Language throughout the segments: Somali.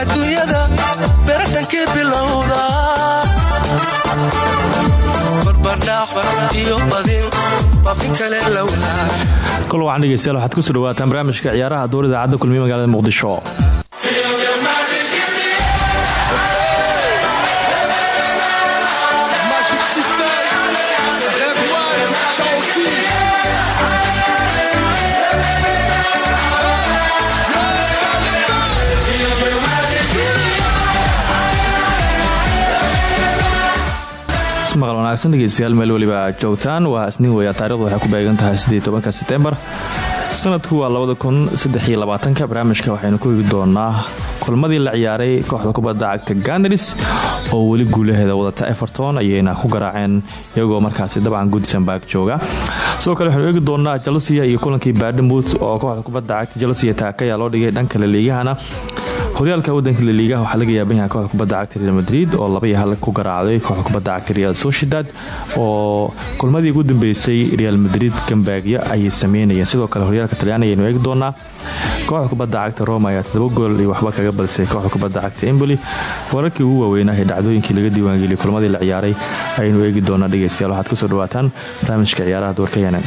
adduunyada beratankii bilowda barbardhac iyo badin baafin kale lowdaa kol wacan dhegeystayaal waxaad ku soo dhawaataan barnaamijka ciyaaraha door idaacadda kulmiye magaalada muqdisho wanaagsan dhegeystayaal meel weliba joogtaan. Waa isniin weya taarikhdu waxay ku beegan tahay sidii tobanka setembar sanadku waa labada kun barnaamijka waxaynu ku higi doonaa kulmadii la ciyaaray kooxda kubadda cagta gandaris oo weli guulaheeda wadata everton ayayna ku garaaceen iyagoo markaasi dabcan goodsenburg jooga. Sidoo kale waxaynu eegi doonaa chelsea iyo kulankii baadhamouth oo kooxda kubadda cagta chelsea taakaya loo dhigay dhanka laliigahana horyaalka wadanka laliigaha waxaa laga yaaban kooxda kubadda cagta real madrid oo laba iyo hal ku garaacday kooxda kubadda cagta real sociedad oo kulmadii ugu dambeysay real madrid gambaagyo ayay sameynayeen. Sidoo kale horyaalka talyaani ayaynu eegi doonaa kooxda kubadda cagta roma ayaa todoba gool iyo waxba kaga badisay kooxda kubadda cagta emboli wararkii ugu waaweynah ee dhacdooyinkii laga diiwaangeliyay kulmadii la ciyaaray ayaynu eegi doonaa dhegeystayaal. Waxaad ku soo dhawaataan barnaamijka ciyaaraha yeenen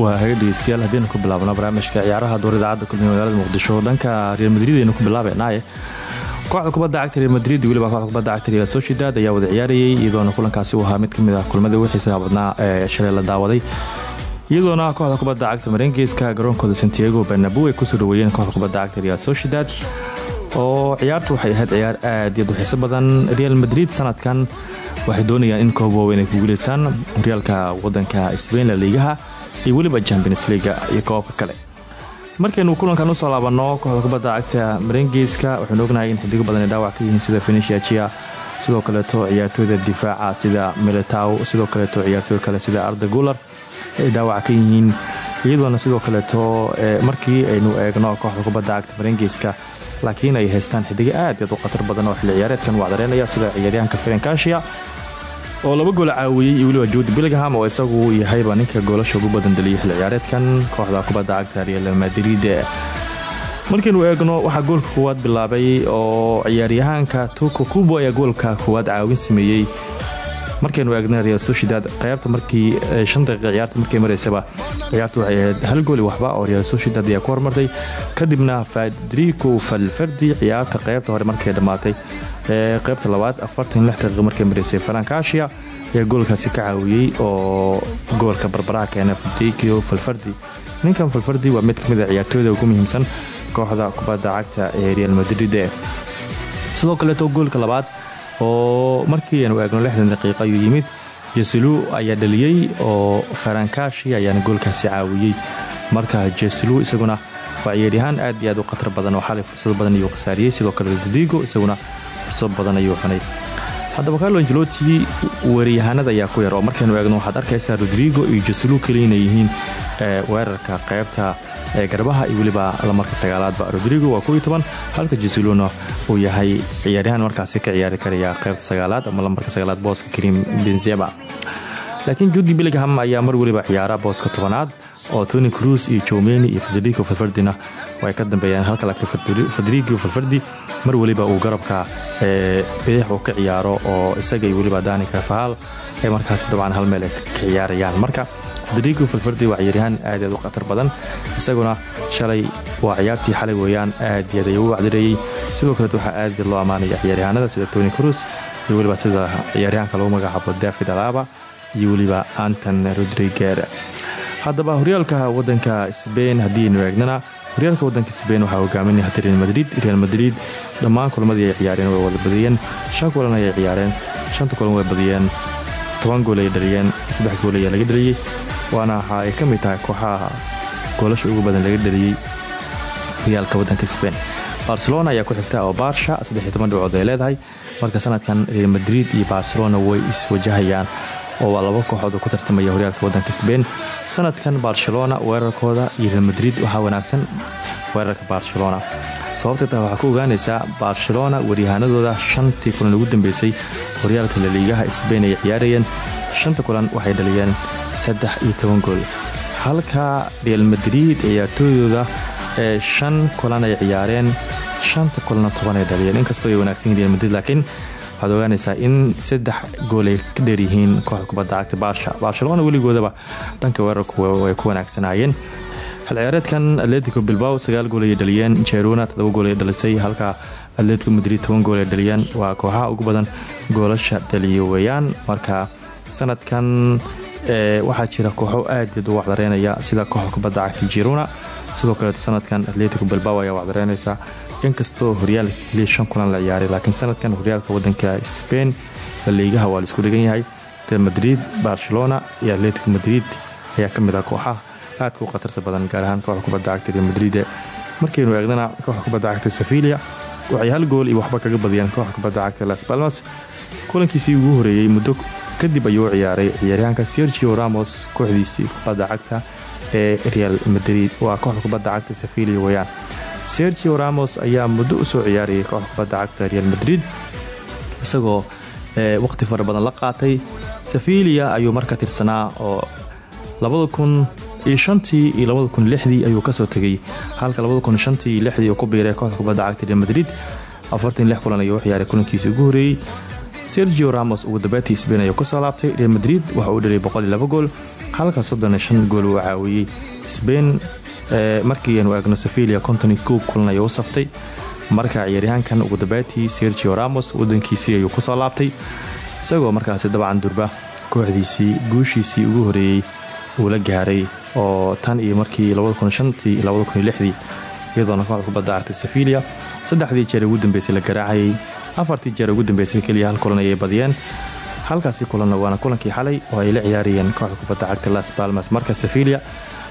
waa haga dhegeystayaal haddiinu ku bilaabno barnaamijka ciyaaraha door idaacadda kulmiye magaalada muqdisho. Dhanka real madrid aynu ku bilaabeynaaye kooxda kubadda cagta real madrid weliba kooxda kubadda cagta real sociedad ayaa wada ciyaarayay iyadoona kulankaasi u ahaa mid ka mid ah kulmadii wixii saabadnaa ee shalay la daawaday. Iyadoona kooxda kubadda cagta marengeyska garoonkooda santiago bernabu ay ku soo dhaweeyeen kooxda kubadda cagta real sociedad oo ciyaartu waxay ahayd ciyaar aad iyo duxiso badan. Real madrid sanadkan waxay doonayaan in koob waaweyn ay ku guuleystaan horyaalka wadanka sbain la liigaha iyo weliba champions leaga iyo koobabka kale markaynu kulankan u soo laabanno kooxda kubadda cagta marengeyska waxaynu ognahay in xidigo badan ay dhaawac ka yihiin sida fenicia jia sidoo kaleeto ciyaartooyda difaaca sida militow sidoo kaleeto ciyaartooy kale sida arda gular ay dhaawac ka yihiin. Iyadoona sidoo kaleeto markii aynu eegno kooxda kubadda cagta marengeyska laakiin ay haystaan xidigo aad aad u khatar badan oo xilli ciyaareedkan sida ciyaaryahanka ferenkasia oo laba gool caawiyey iyo weliba juudi bilgham oo isagu yahayba ninka goolasha ugu badan deliyay xilli ciyaareedkan kooxda kubadda cagta real madrid. Markaynu eegno waxaa goolka koowaad bilaabay oo ciyaaryahaanka tuko kubo ayaa goolka koowaad caawin sameeyey markaynu eegna real sociedad qaybta markii shan daqiiqa ciyaarta markay maraysaba ciyaartu waxay ahayd hal gooli waxba oo real sociedad ayaa ku hormartay kadibna fadrico falfardi ciyaarta qaybta hore markay dhammaatay qaybta labaad afartan lix daqiiqa markay maraysay farankasia ayaa goolkaasi ka caawiyey oo goolka barbaraha keena fadrico falfardi ninkan falfardi waa mid ka mid a ciyaartooyda ugu muhiimsan kooxda kubadda cagta ee real madrid sidoo kaleeto goolka labaad oo markii aynu eegno lixdan daqiiqa ayuu yimid. Jeslu ayaa dhaliyey oo farankashi ayaana goolkaasi caawiyey marka jeslu isaguna waa ciyaaryahaan aad iyo aad u khatar badan oo xalay fursado badan ayuu khasaariyey sidoo kale rodrigo isaguna fursado badan ayuu xunay haddaba carlo angeloti weeryahanada ayaa ku yar oo markaynu eegno waxaad arkaysaa rodrigo iyo jeslu keliya inay yihiin weerarka qaybta ee garbaha iyo weliba lamarka sagaalaadba rodrigo waa koiyo toban halka jesuluna uu yahay ciyaaryahaan markaasi ka ciyaari karaya qaybta sagaalaad ama lamarka sagaalaad booska karim benzema. Laakiin judi bilgham ayaa mar weliba ciyaara booska tobanaad oo tony cruz iyo jomeni iyo federico falfardina ay ka dambeeyaan halka laakiin federico falfardi mar weliba uu garabka bidix uu ka ciyaaro oo isaga iyo weliba dani karfahal ay markaasi dabcan hal meel ka ciyaarayaan. Marka federico falfardi waa ciyaaryahaan aad aad u khatar badan isaguna shalay waa ciyaartii xalay weeyaan aad iyo aad ayuu u sidoo kaleet waxaa aad loo ammaanaya ciyaaryahaanada sida tony cruz iyo weliba sida ciyaaryahanka lagu magacaabo david alaba iyo weliba anton rodriger haddaba horyaalka wadanka sbain haddiiaynu eegnana horyaalka wadanka sbain waxaa hogaaminaya hata real madrid real madrid dhammaan kulmadii ay ciyaareen way wada badiyeen shan kulan ayay ciyaareen shanta kulan way badiyeen toban gool ay dhaliyeen saddex gool ayaa laga dhaliyey waana waxa ay ka mid tahay kooxaha goolasha ugu badan laga dhaliyey horyaalka wadanka sbain barcelona ayaa ku xigta oo baarsha dhibcood ay leedahay marka sanadkan real madrid iyo barcelona way iswajahayaan oo waa laba kooxood oo ku tartamaya horyaalka wadanka sbain sanadkan barcelona weerarkooda iyo real madrid waxaa wanaagsan weerarka barcelona. Sababta taa waxaa ku ogaanaysaa barcelona waryahanadooda shantii kulan ugu dambeysay horyaalka laliigaha sbain ay ciyaarayeen shanta kulan waxay dhaliyeen saddex iyo toban gool. Halka real madrid ciyaartooydooda ee shan kulan ay ciyaareen shanta kulanna toban ay dhaliyeen. Inkastoo ay wanaagsan yihiin real madrid laakiin waxaad ogaanaysaa in saddex gool ay ka dheeryihiin kooxda kubadda cagta barsha barcelona weligoodaba dhanka weerarku way ku wanaagsanaayeen xilciyaareedkan atletico bilbao sagaal gool ayay dhaliyeen. Jeruna todoba gool ay dhalisay halka atletico madrid toban gool ay dhaliyeen. Waa kooxaha ugu badan goolasha dhaliyo weeyaan. Marka sanadkan waxaa jira kooxo aadaed u wacdareynaya sida kooxda kubadda cagta jeruna sidoo kaleeto sanadkan atletico bilbao ayaa wacdareynaysa inkastoo horyaalka keliya kulan la ciyaaray laakiin sanadkan horyaalka wadanka spain laliigaha waa la isku dhigan yahay. Real madrid barcelona iyo atletico madrid ayaa ka mid ah kooxaha aadka u khatarta badan gaar ahaan kooxda kubadda cagta real madrid. Markaynu eegnana kooxda kubadda cagta sevilia waxay hal gool iyo waxba kaga badiyeen kooxda kubadda cagta las balmas kulankiisii ugu horeeyey muddo kadib ayuu ciyaaray ciyaaryahanka sergio ramos kooxdiisii kubadda cagta ee real madrid. Waa kooxda kubadda cagta sevilia weyaan sergio ramos ayaa muddo u soo ciyaarayay kooxda kubadda cagta real madrid isagoo waqti fara badan la qaatay. Sevilia ayuu marka tirsanaa oo kun iyo lixdii ayuu ka soo tegay. Halka iyo lixdii uu ku biiray kooxda kubadda cagta real madrid kulan ayuu ciyaaray kulankiisii ugu horeeyey sergio ramos ugu dambeetii sbain ayuu ka soo laabtay real madrid waxa uu dhaliyay boqol iyo laba gool halka soddon iyo shan gool uu caawiyey. Sbain markii aynu eegno sevilia konton kow kulan ayuu saftay. Marka ciyaaryahaankan ugu dambeetii sergio ramos wadankiisii ayuu ku soo laabtay. Isagoo markaasi dabcan durba kooxdiisii guushiisii ugu horeeyey uu la gaaray oo tan iyo markii iyadoona kooxda kubadda cagta sevilia saddexdii jeer ugu dambeysay la garaacayay afartii jeer ugu dambeysay keliya hal kulan ayay badiyeen. Halkaasi kulanna waana kulankii xalay oo ay la ciyaarayeen kooxda kubadda cagta las balmas marka sevilia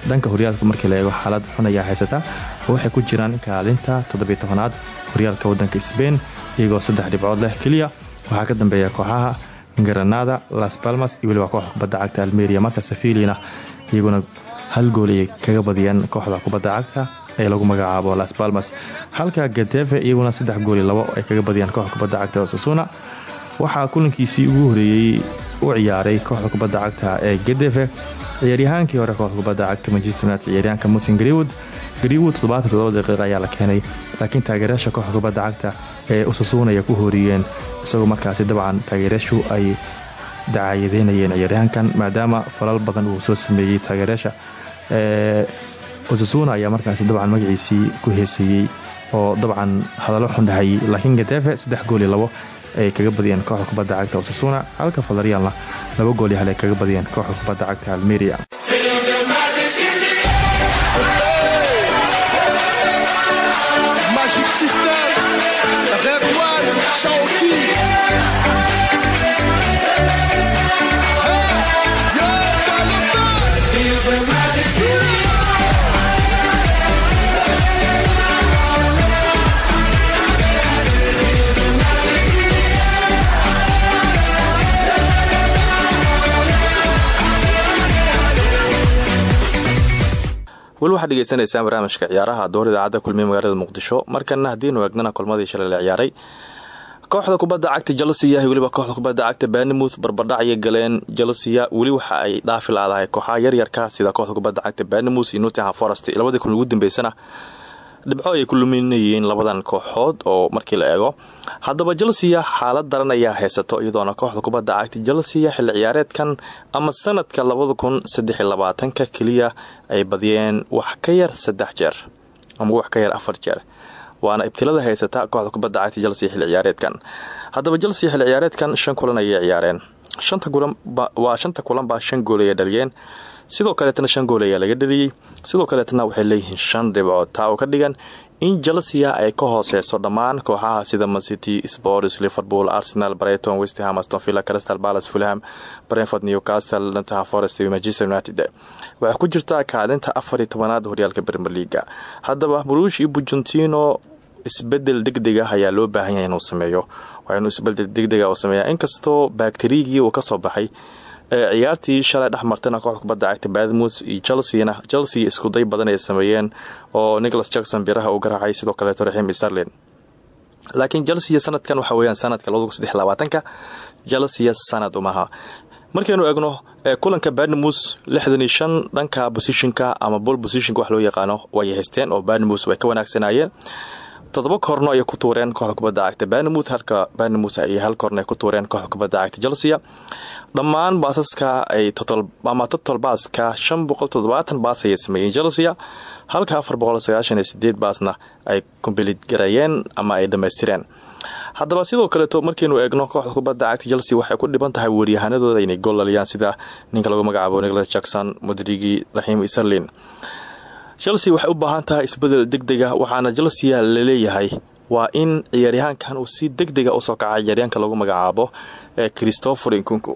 dhanka horyaalka markii la eego xaalad xun ayaa haysata. Oo waxay ku jiraan kaalinta toddobiy-tobanaad horyaalka wadanka sbain iyagoo saddex dhibcood leh. Keliya waxaa ka dambeeya kooxaha garanada las balmas iyo weliba kooxda kubadda cagta almeria marka seviliana iyaguna hal gool ayay kaga badiyeen kooxda kubadda cagta ee lagu magacaabo las balmas halka gadefe iyaguna saddex gooli labo ay kaga badiyeen kooxda kubadda cagta osasuna. Waxaa kulankiisii ugu horeeyey u ciyaaray kooxda kubadda cagta ee gadefe ciyaaryahaankii hore kooxda kubadda cagta manchester united ciyaaryahanka musin greenwood. Greenwood daqiiq ayaa la keenay laakiin taageerayaasha kooxda kubadda cagta ee usasuun ay ku hooriyeen isagoo markaasi dabcan taageerayaashu ay dacayadeynayeen ciyaaryahankan maadaama falal badan uu soo sameeyey taageerayaasha usasuuna ayaa markaasi dabcan magaciisii ku heeseeyey oo dabcan hadallo xundhahayay laakiin gadefe saddex gooli labo ay kaga badiyeen kooxda kubadda cagta usasuuna halka falariyaalna laba gooli hal ay kaga badiyeen kooxda kubadda cagta almeria waxaad dhegeysanaysaan barnaamijka ciyaaraha door idaacadda kulmiye magaalada muqdisho. Markana haddiinu eegnana kulmadii shalay la ciyaaray. Kooxda kubadda cagta jalsiya weliba kooxda kubadda cagta banimouth barbardhacya galeen jalsiya weli waxa ay dhaafi laadahay kooxaha yaryarka sida kooxda kubadda cagta banimouth iyo nottingham forest. Labadii kun ugu dambeysana dhibco ay ku luminayeen labadan kooxood oo markii la eego haddaba jalsiya xaalad daran ayaa haysato iyadoona kooxda kubadda cagta jalsiya xilli ciyaareedkan ama sanadka labada kun saddex labaatanka keliya ay badiyeen wax ka yar saddex jeer ama wax ka yar afar jeer waana ibtilada haysata kooxda kubadda cagta jalsiya xilli ciyaareedkan. Haddaba jalsiya xilli ciyaareedkan shan kulan ayay ciyaareen. Waa shanta kulanbaa shan gool ayay dhaliyeen sidoo kaleetana shan gool ayaa laga dhaliyey sidoo kaleetana waxay leeyihiin shan dhibcood taa ka dhigan in jalsiya ay ka hooseyso dhammaan kooxaha sida mancity sports liverpool arsenal brighton westham astonvilla crystal palace fulham brentford newcastle nottingham forest iyo manchester united. Waxay ku jirtaa kaalinta afar iyo horyaalka premier leaga haddaba brush iyo bujuntino isbeddel degdeg ah ayaa loo baahan yahay inuu sameeyo. Waa inuu isbeddel degdega uu sameeya inkastoo bakterigii uu ka soo baxay ciyaartii shalay dhex martayna kooxda kubadda cagta badmus iyo chelseana chelsea iskuday badan ay sameeyeen oo nicholas jackson biraha uu garaacay sidoo kaleeto raxiim starlin laakiin chelsea sanadkan waxa weyaan sanadka labadakusadexlabaatanka chelsea sanad umaha markaynu eegno kulanka iyo shan dhanka bosishinka ama bol bosishinka wax loo yaqaano way haysteen oo badnemus way ka wanaagsanayeen toddoba koorno ayay ku tuureen kooxda kubadda cagta banamut halka banamut ay hal koorno ay ku tuureen kooxda kubadda cagta chelsea. Dhammaan baasaska ay ama totol baaska shan boqol toddobaatan baas ayay sameeyeen chelsea. Halka afar boqol sagaashan iyo sideed baasna ay kombilid gareeyeen ama ay dhammaystireen. Haddaba sidoo kaleeto markaynu eegno kooxda kubadda cagta chelsea waxay ku dhiban tahay weeryahanadooda inay gool dhaliyaan sida ninka lagu magacaabo nicholas jackson modrigi raxiim iserlin chelsea waxay u baahan tahay isbeddel degdega waxaana chelsea la leeyahay waa in ciyaaryahaankan uu si degdega u soo kaca ciyaaryaanka lagu magacaabo christopher inkunku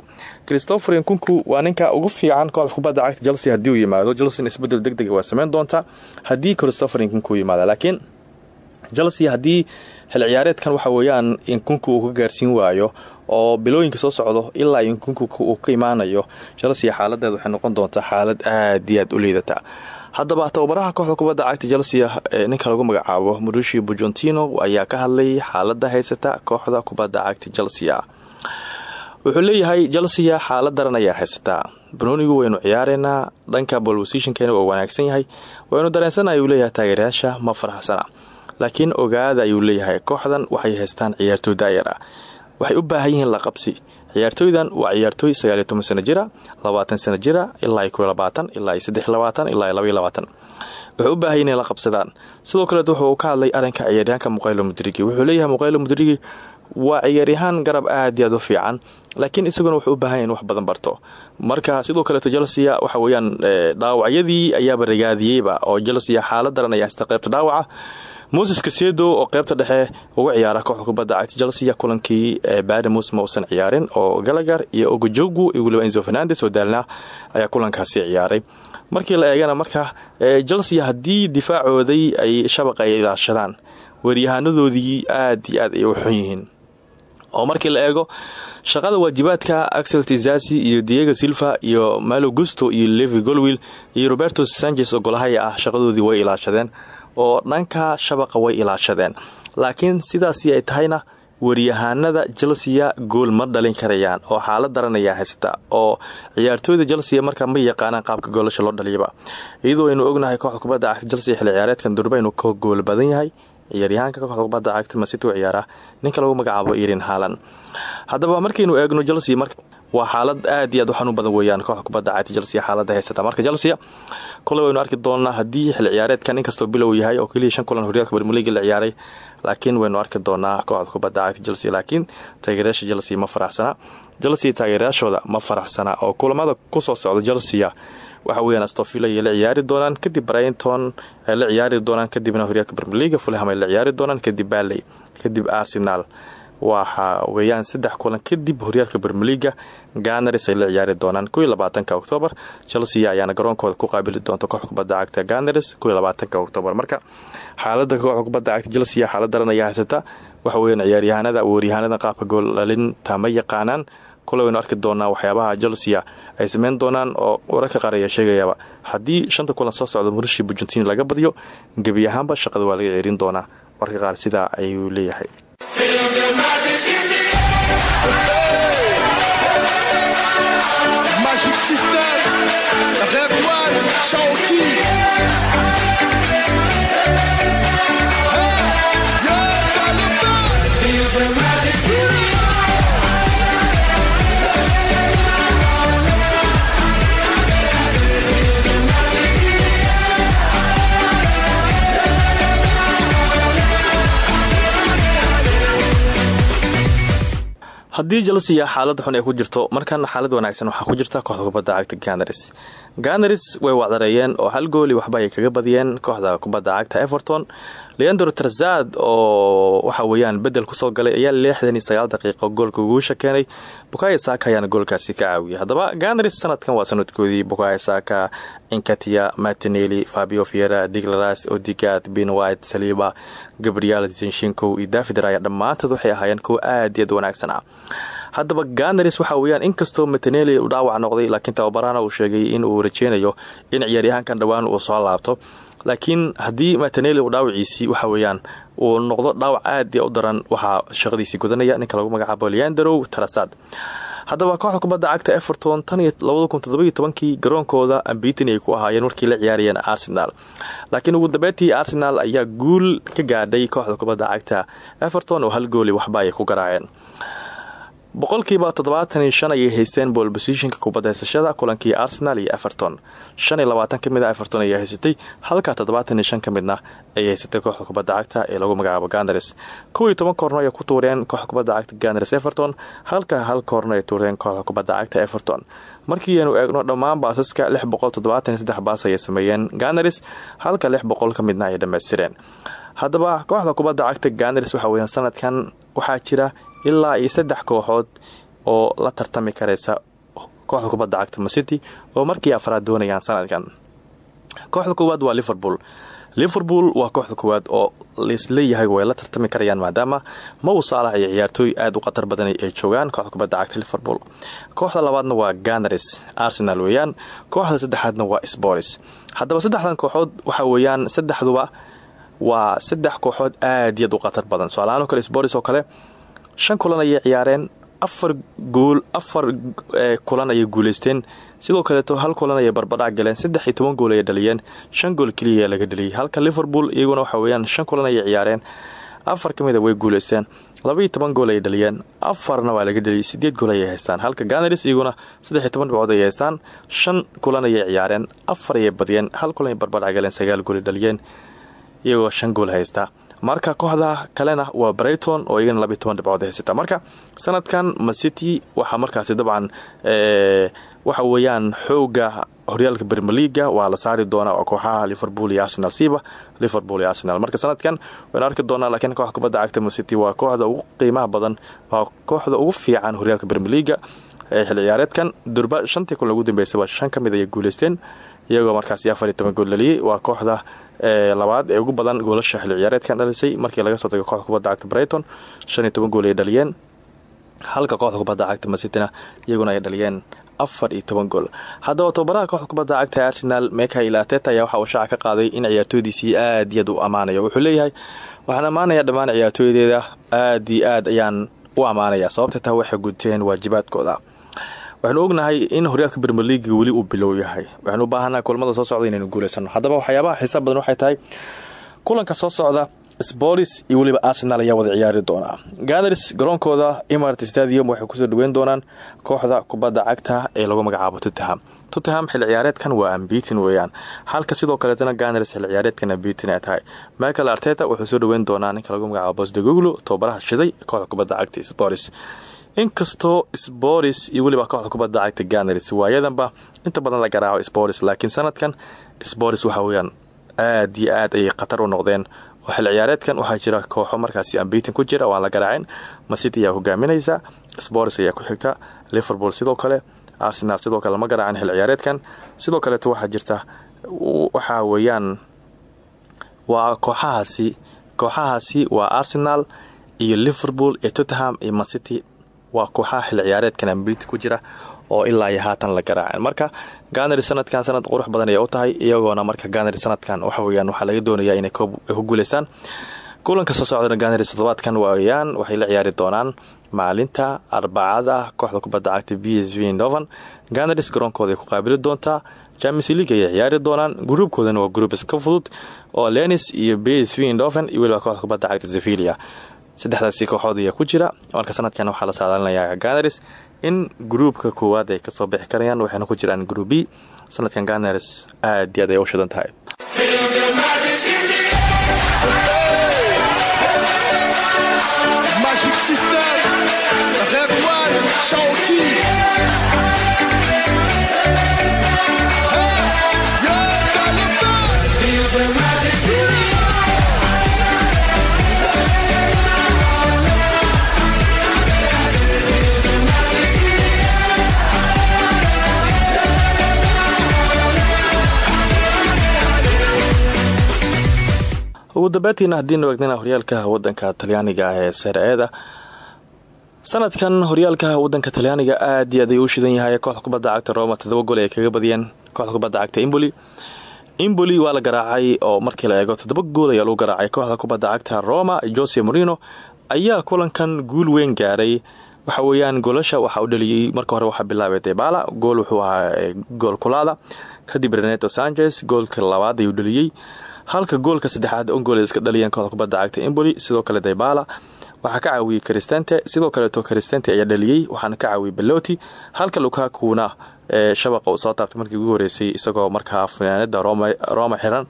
christopher inkunku waa ninka ugu fiican kooxda kubadda cagta chelsea haddii uu yimaado. Chelsea isbeddel degdega waa sameyn doontaa haddii christopher inkunku yimaada. Laakiin chelsea haddii xil ciyaareedkan waxa weeyaan inkunku uu ka gaarsiin waayo oo bilooyinka soo socdo ilaa inkunku uu ka imaanayo chelsea xaaladeed waxay noqon doontaa xaalad aad iyo aad u liidata haddaba tababaraha kooxda kubadda cagta chelsea ee ninka lagu magacaabo mauricio bujontino ayaa ka hadlay xaalada haysata kooxda kubadda cagta chelsea wuxuu leeyahay chelsea xaalad daran ayaa haysataa banoonigu waynu ciyaareynaa dhanka bolbosishinkeena waa wanaagsan yahay. Waynu dareensana ayuu leeyahay taageerayaasha ma faraxsana. Laakiin ogaada ayuu leeyahay kooxdan waxay haystaan ciyaartooy daayar waxay u baahan yihiin la qabsi ciyaartooydan waa ciyaartooy sagaaliyo sano jira labaatan sano jira ilaa ko labaatan ilaa saddex labaatan ilaa labaiyo labaatan. Waxay u baahan inay la qabsadaan. Sidoo kaleet wuxuu ka hadlay arrinka ciyaaryahaanka muqaylo mudrigi wuxuu leeyahay muqaylo mudrigi waa ciyaaryahaan garab aad iyo aad u fiican laakiin isaguna wuxuu u baahan yahy in wax badan barto. Marka sidoo kaleeto chelsea waxa weeyaan dhaawacyadii ayaaba ragaadiyeyba oo chelsea xaalad daran ayaa qaybta dhaawaca moses kasedo oo qeybta dhexe uga ciyaara kooxda kubadda cagta chelsea kulankii badamus ma uusan ciyaarin oo galagar iyo ogojogu iyo weliba enzo fernandes oo daalna ayaa kulankaasi ciyaaray. Markii la eegana marka chelsea haddii difaacoodai ay shabaqa ay ilaashadaan weeryahanadoodii aad iyo aad ay u xun yihiin. Oo markii la eego shaqada waajibaadka axel tizasi iyo diego silva iyo malo gusto iyo levi golwill iyo roberto sanchez oo golahaya ah shaqadoodii way ilaashadeen oo dhanka shabaqa way ilaashadeen. Laakiin sidaasi ay tahayna waryahaanada chelsea gool ma dhalin karayaan oo xaalad daran ayaa haysata oo ciyaartooyda chelsea markaa ma yaqaanaan qaabka goolasha loo dhaliyaba iyadoo aynu ognahay kooxda kubadda cagta chelsea xilli ciyaareedkan durba inuu ka gool badan yahay. Ciyaaryahaanka kooxda kubadda cagta masiti u ciyaara. Ninka lagu magacaabo irin haalan haddaba markaynu eegno chelsea waa xaalad aad iyo aad u xanuun badan weeyaan kooxda kubadda cagta chelsea xaalada haysata. Marka chelsea kule waynu arki doonaa haddii xilli ciyaareedkan inkastoo bilow yahay oo keliya shan kulan horyaalka bermeliga la ciyaaray laakiin waynu arki doonaa kooxda kubadda cagta chelsea laakiin taageerayaasha chelsea ma faraxsana. Chelsea taageerayaashooda ma faraxsana oo kulamada ku soo socda chelsea waxa weyaan astofil ayay la ciyaari doonaan kadib brighton ay la ciyaari doonaan kadibna horyaalka bermeliga fulham la ciyaari doonaan kadib baley kadib arsenal waxa weeyaan saddex kulan kadib horyaalka bermeliga ganars ay la ciyaari doonaan octoobar chelsea ayaana garoonkooda ku qaabili doonta kooxda kubadda cagta ganars octoobar marka xaalada kubadda cagta chelsea xaalad daran ayaa haysata. Waxa weyaan ciyaaryahanada waryahanada qaabka gooldhalinta ma yaqaanaan. Kule waynu arki doonaa waxyaabaha chelsea ay sameyn doonaan oo wararka qaar ayaa sheegayaba haddii shanta kulan soo socda murishi bujuntini laga badiyo gebi ahaanba shaqada waa laga ceerin doonaa. Wararka qaar sidaa ayuu leeyahay Magic System, Red One, Shawty. Haddii chelsea xaalada xun ay ku jirto markan xaalad wanaagsan waxaa ku jirta kooxda kubadda cagta ganars ganars way wacdareeyeen oo hal gooli waxba ay kaga badiyeen kooxda kubadda cagta everton. Leandro trazad oo waxa weeyaan bedel ku soo galay ayaa lixdan iyo sagaal daqiiqo goolka guusha keenay bukayo saaka ayaana goolkaasi ka caawiyay haddaba ganars sanadkan waa sanadkoodii bukayo saaka inkatia martineli fabio fiera diglaras odigad ben white saliba gabriel zinshinkow iyo david raya dhammaantood waxay ahaayeen kuwa aad iyaad wanaagsan ah haddaba ganaris waxa weyaan inkastoo mataneli u dhaawac noqday laakiin tababarana uu sheegay in uu rajeynayo in ciyaaryahaankan dhowaan uu soo laabto. Laakiin haddii mataneli uu dhaawaciisii waxa weyaan uu noqdo dhaawac aad u daran waxaa shaqadiisii gudanaya. Ninka lagu magacaabo leandarow tarasad haddaba kooxda kubadda cagta everton tobankii garoonkooda ambitin ay ku ahaayeen markii la ciyaarayeen arsenal. Laakiin ugu dambeyntii arsenal ayaa guul ka gaadhay kooxda kubadda cagta. Everton oo hal gooli waxba ay ku garaaceen boqolkiiba toddobaatan iyo shan ayay haysteen bool bosishinka kubadda haysashada kulankii arsenal iyo everton. Shan iyo labaatan ka mid a everton ayaa haysatay halka toddobaatan iyo shan ka kooxda kubadda cagta ee lagu magacaabo gandares kow iyo ay ku tuureen kooxda kubadda cagta gandares everton halka hal koorno ay tuureen kooxda kubadda cagta everton. Markii aynu eegno dhammaan baasaska lix boqol toddobaatan iyo saddex baas ayay sameeyeen gandares halka lix boqol ka midna ay dhammaystireen haddaba kooxda kubadda cagta gandares waxa weeyaan sanadkan waxaa jira ilaa iyo saddex kooxood oo la tartami karaysa kooxda kubadda cagta macity oo markii afraad doonayaan sanadkan. Kooxda koowaad waa liverpool. Liverpool waa kooxda koowaad oo laisleeyahay way la tartami karayaan maadaama mow saalax iyo ciyaartooy aada u khatar badan ay joogaan kooxda kubadda cagta liverpool. Kooxda labaadna waa ganares arsenal weeyaan. Kooxda saddexaadna waa sporis haddaba saddexdan kooxood waxa weeyaan saddexduba waa saddex kooxood aad iyaad u badan. So-aalahaan oo kale sporis oo kale shan kulan ayay ciyaareen afar gool afar kulan ayay guuleysteen. Sidoo kaleeto hal kulan ayay barbadhac galeen saddex iyo toban gool ayay dhaliyeen. Shan gool keliya laga dhaliyay. Halka liverpool iyaguna waxa weyaan shan kulan ayay ciyaareen. Afar ka mida way guuleysteen. Labaiyo toban gool ayay dhaliyeen. Afarna waa laga dhaliyay sideed gool ayay haystaan. Halka ganaris iyaguna saddex iyo toban haystaan. Shan kulan ayay ciyaareen afar ayay badiyeen. Hal kulan ay barbadhac galeen sagaal gool ay dhaliyeen. Iyagoo shan gool haysta marka kooxda kalena waa brayton oo iyagana labiy toban dhibcood marka sanadkan macity waxaa markaasi dabcan waxa weeyaan xooga horyaalka bermeliga waa la saari doonaa oo kooxaha liverpool iyo arsenal siiba liverpool iyo arsenal. Marka sanadkan waynu arki doonaa laakiin kooxda kubadda cagta macity waa kooxda ugu qiimaha badan waa kooxda ugu fiican horyaalka bermeliga ee xil ciyaareedkan. Durba shantii kulan ugu dambeysaba shan ka mid ayay guuleysteen iyagoo markaasi afar gool dhaliyey waa kooxda labaad ee ugu badan goolasha xilli ciyaareedkan dhalisay markii laga soo tago kooxda kubadda cagta brayton shan iyo toban gool ay dhaliyeen. halka kooxda kubadda cagta masitina iyaguna ay dhaliyeen afar iyo toban gool haddaba tababaraha kooxda kubadda cagta arsenal mikael ateta ayaa waxa uu shaaca ka qaaday in ciyaartooydiisii aad iyaad u ammaanayo wuxuu leeyahay waxaan ammaanayaa dhammaan ciyaartooydeeda aad iyo aad ayaan u ammaanaya sababta taa waxay guteen waajibaadkooda waxaanu ognahay in horyaalka bermeliga weli uu bilow yahay. Waxaanu u baahannaha kulamada soo socda inaynu guulaysano haddaba waxyaabaha xiisaab badan waxay tahay kulanka soo socda spolis iyo weliba arsenal ayaa wada ciyaari doonaa ganars garoonkooda imart stadium waxay ku soo dhaweyn doonaan kooxda kubadda cagta ee lagu magacaabo tuttenham tuttenham xil ciyaareedkan waa ambitin weeyaan. Halka sidoo kaleetana ganars xil ciyaareedkan ambitin ay tahay. Michael arteta wuxuu soo dhaweyn doonaa ninka lagu magacaabo bosdegoglu tababaraha shiday kooxda kubadda cagta spolis inkastoo sporis iyo weliba kooxda kubadda cagta ganars waayadanba inta badan la garaaco sporis laakiin sanadkan sporis waxa weyaan aad iyo aad ayay khatar u noqdeen. Oo xil ciyaareedkan waxaa jira kooxo markaasi ambitin ku jira waan la garaacin. Macity ayaa hogaaminaysa sporis ayaa ku xigta. Liverpool sidoo kale arsenal sidoo kale lama garaacin xil ciyaareedkan. Sidoo kaleeto waxaa jirta waxaa weeyaan waa kooxahaasi kooxahaasi waa arsenal iyo liverpool iyo tottenham iyo macity waa kooxaha xil ciyaareedkan ambitin ku jira oo ilaa iyo haatan la garaaceen. Marka ganary sanadkan sanad qurux badan ayay u tahay iyagoona marka ganary sanadkan waxaweyaan waxaa laga doonayaa inay ku guuleystaan. Kulanka soo socdana ganary toddobaadkan waayaan waxay la ciyaari doonaan maalinta arbacada kooxda kubadda cagta b s v novan garoonkooda ay ku qaabili doontaa james league ayay ciyaari doonaan gruubkoodana waa gruub iska fudud oo lenis iyo b s iyo kooxda kubadda cagta sevilia saddexdaasi kooxood ayaa ku jira. Marka sanadkan waxaa la saadaalinayaa ganars in gruubka koowaad ay ka soo bixi karayaan waxayna ku jiraan gruub b. Sanadkan ganars aad iyo aad ay u shidan tahay dambeyntiina haddiinu eegnana horyaalka wadanka talyaaniga ee seere-eeda sanadkan horyaalka wadanka talyaaniga aad iyo aad u shidan yahay. Kooxda kubadda cagta roma todoba gool ay kaga badiyeen. Kooxda kubadda cagta imboli. Imboli waa la garaacay oo markii la eego toddoba gool ayaa lagu garaacay. Kooxda kubadda cagta roma jose morino ayaa kulankan guul weyn gaaray. Waxa weeyaan goolasha waxaa u dhaliyey marka hore waxaa bilaabay debala gool wuxuu ahaa gool kulaada. Kadib reneto sanchez goolka labaad ayuu dhaliyey halka goolka saddexaad on gool ay iska dhaliyeen kooxda kubadda cagta imboli sidoo kale debala waxaa ka caawiyey cristente sidoo kaleeto cristente ayaa dhaliyey waxaana ka caawiyey beloti halka lukakuna shabaqa uu soo taabtay markii ugu horeysay isagoo markaa fanaanada roma xiran.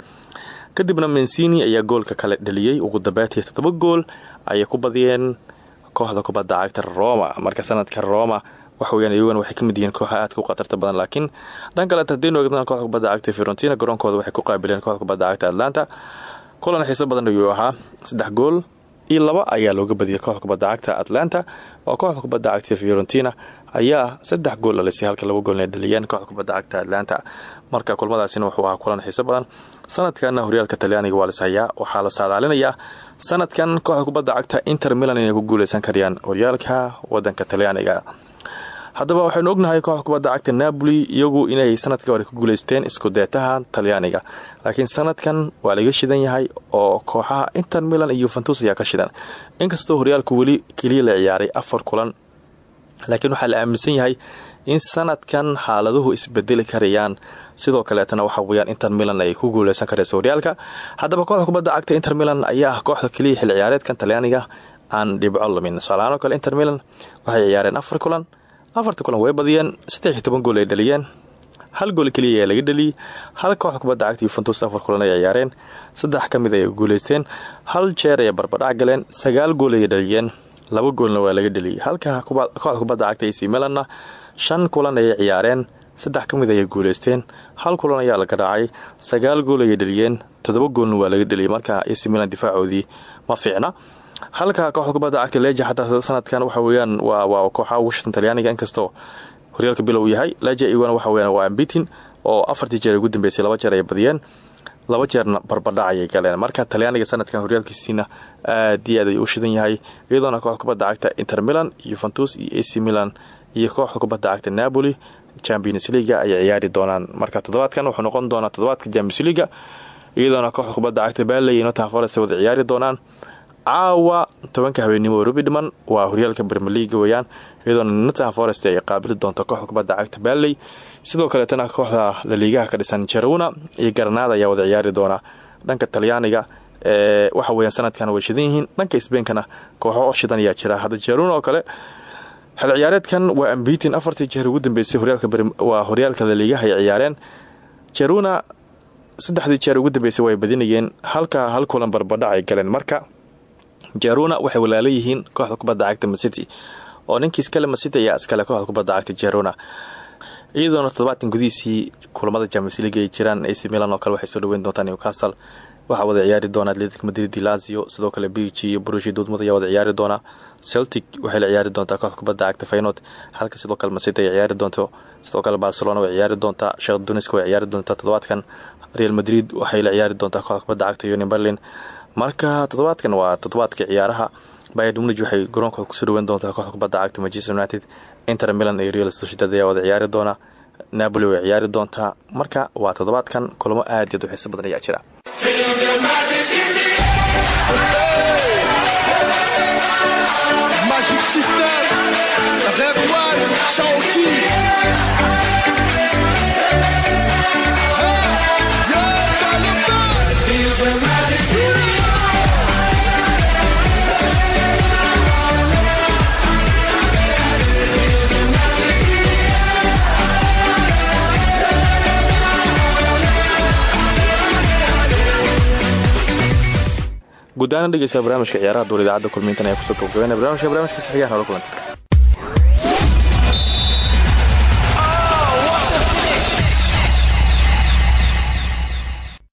Kadibna mancini ayaa goolka kale dhaliyey ugu dambeetii toddoba gool ayay ku badiyeen kooxda kubadda cagta roma. Marka sanadka roma waxaweyaan iyaguna waxay ka mid yihiin kooxa aadka u khatarta badan laakiin dhan kaleeta hadaynu eegna kooxda kubadda cagta fiorentina garoonkooda waxay ku qaabileen kooxda kubadda cagta atlanta kulan xiiso badan ayuu ahaa saddex gool iyo laba ayaa looga badiyay kooxda kubadda cagta atlanta oo kooxda kubadda cagta fiorentina ayaa saddex gool dhalisay halka laba goolna dhaliyeen kooxda kubadda cagta atlanta marka kulmadaasina wuxuu ahaa kulan xiiso badan. Sanadkana horyaalka talyaaniga waa lashayaa waxaa la saadaalinayaa. Sanadkan kooxda kubadda cagta inter milan inay ku guuleysan karayaan horyaalka wadanka talyaaniga haddaba waxaynu ognahay kooxda kubadda cagta napoli iyagu inay sannadkii hore ku guuleysteen iskudeetaha talyaaniga laakiin sanadkan waa laga shidan yahay oo kooxaha inter milan iyo yuventus ayaa ka shidan. Inkastoo horyaalku weli keliya la ciyaaray afar kulan laakiin waxaa la aaminsan yahay in sanadkan xaaladuhu isbedeli karayaan. Sidoo kaleetana waxa weyaan inter milan ay ku guuleysan karayso horyaalka. Haddaba kooxda kubadda cagta inter milan ayaa ah kooxda keliya xil ciyaareedkan talyaaniga aan dhibco lumin. Soalaano kale inter milan waxay ciyaareen afar kulan afarta kulan way badiyeen saddex toban gool ay dhaliyeen. Hal gool keliya ayaa laga dhaliyey. Hal kooxda kubadda cagta yuventus afar kulan ay ciyaareen saddex ka mid ay guuleysteen. Hal jeer ayay barbadhac galeen. Sagaal gool ayay dhaliyeen. Laba goolna waa laga dhaliyey. Halka kooxda kubadda cagta ac milanna shan kulan ayay ciyaareen. Saddex ka mid ayay guuleysteen. Hal kulan ayaa la garaacay sagaal gool ayay dhaliyeen. Toddoba goolna waa laga dhaliyey. Marka ac milan difaacoodii ma fiicna halka kooxda kubadda cagta leja xataa sanadkan waxa weyaan waa kooxaha shatan talyaaniga inkastoo horyaalka bilow yahay. Leja iyaguna waxa weyan waa ambitin oo afartii jeer ugu dambeysay laba jeer ay badiyeen laba jeerna barbadhac ayay galeen. Marka talyaaniga sanadkan horyaalkiisiina aad iyo aad ayuu u shidan yahay iyadoona kooxda cagta inter milan yuventus iyo ac milan iyo kooxda cagta napoli champions leaga ayay ciyaari doonaan. Marka toddobaadkan wuxuu noqon doonaa toddobaadka champions leaga iyadoona kooxda cagta baley iyo nottingham forest wada ciyaari doonaan caawa tobanka habeenimo rubi dhiman waa horyaalka bermeliga weyaan iyadoona nottingham forest ay qaabili doonto kooxda kubadda cagta baley sidoo kaleetana kooxda laliigaha ka dhisan jaruna iyo garanaada ayaa wada ciyaari doona. Dhanka talyaaniga ee waxa weeyaan sanadkan way shidan yihiin. Dhanka sbainkana kooxo shidan ayaa jira. Hadda jaruna oo kale xil ciyaareedkan waa ambitin afartii jeer. Ugu dambeysay waa horyaalka laliigaha ay ciyaareen. Jaruna saddexdii jeer ugu dambeysay way badinayeen. Halka hal kulan barbadhac ay galeen marka jaruna waxay walaala yihiin kooxda kubadda cagta masity oo ninkii iskale masity ayaa iskale kooxda kubadda cagta jaruna. Iyadoona toddobaadkan gudihiisii kulamada james league ay jiraan ac milan oo kale waxay soo dhaweyn doontaa newcastle. Waxaa wada ciyaari doona atletic madrid lazio sidoo kale bg iyo brushi duudmud ayaa wada ciyaari doona celtic waxay la ciyaari doontaa kooxda kubadda cagta faynod halka sidoo kale masity ay ciyaari doonto sidoo kale barcelona way ciyaari doontaa sheekh duniska way ciyaari doontaa toddobaadkan. Real madrid waxay la ciyaari doontaa kooxda cagta union berlin marka toddobaadkan waa toddobaadka ciyaaraha bayern munij waxay garoonkooda ku soo dhaweyn doontaa kooxda kubadda cagta manchester united. Inter milan iyo real sociedad ayaa wada ciyaari doona napoli way ciyaari doontaa. Marka waa toddobaadkan kulamo aad iyaad u xiiso badan ayaa jira guud ahaan dhegeysta barnaamijka ciyaaraha duur idaacadda kulmiintan ayaa ku soo gabagabeynaya barnaamijka barnaamijka saxigaha noola kulanta